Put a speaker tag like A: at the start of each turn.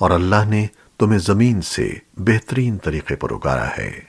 A: اور اللہ نے تمہیں زمین سے بہترین طریقے پر اگارا ہے۔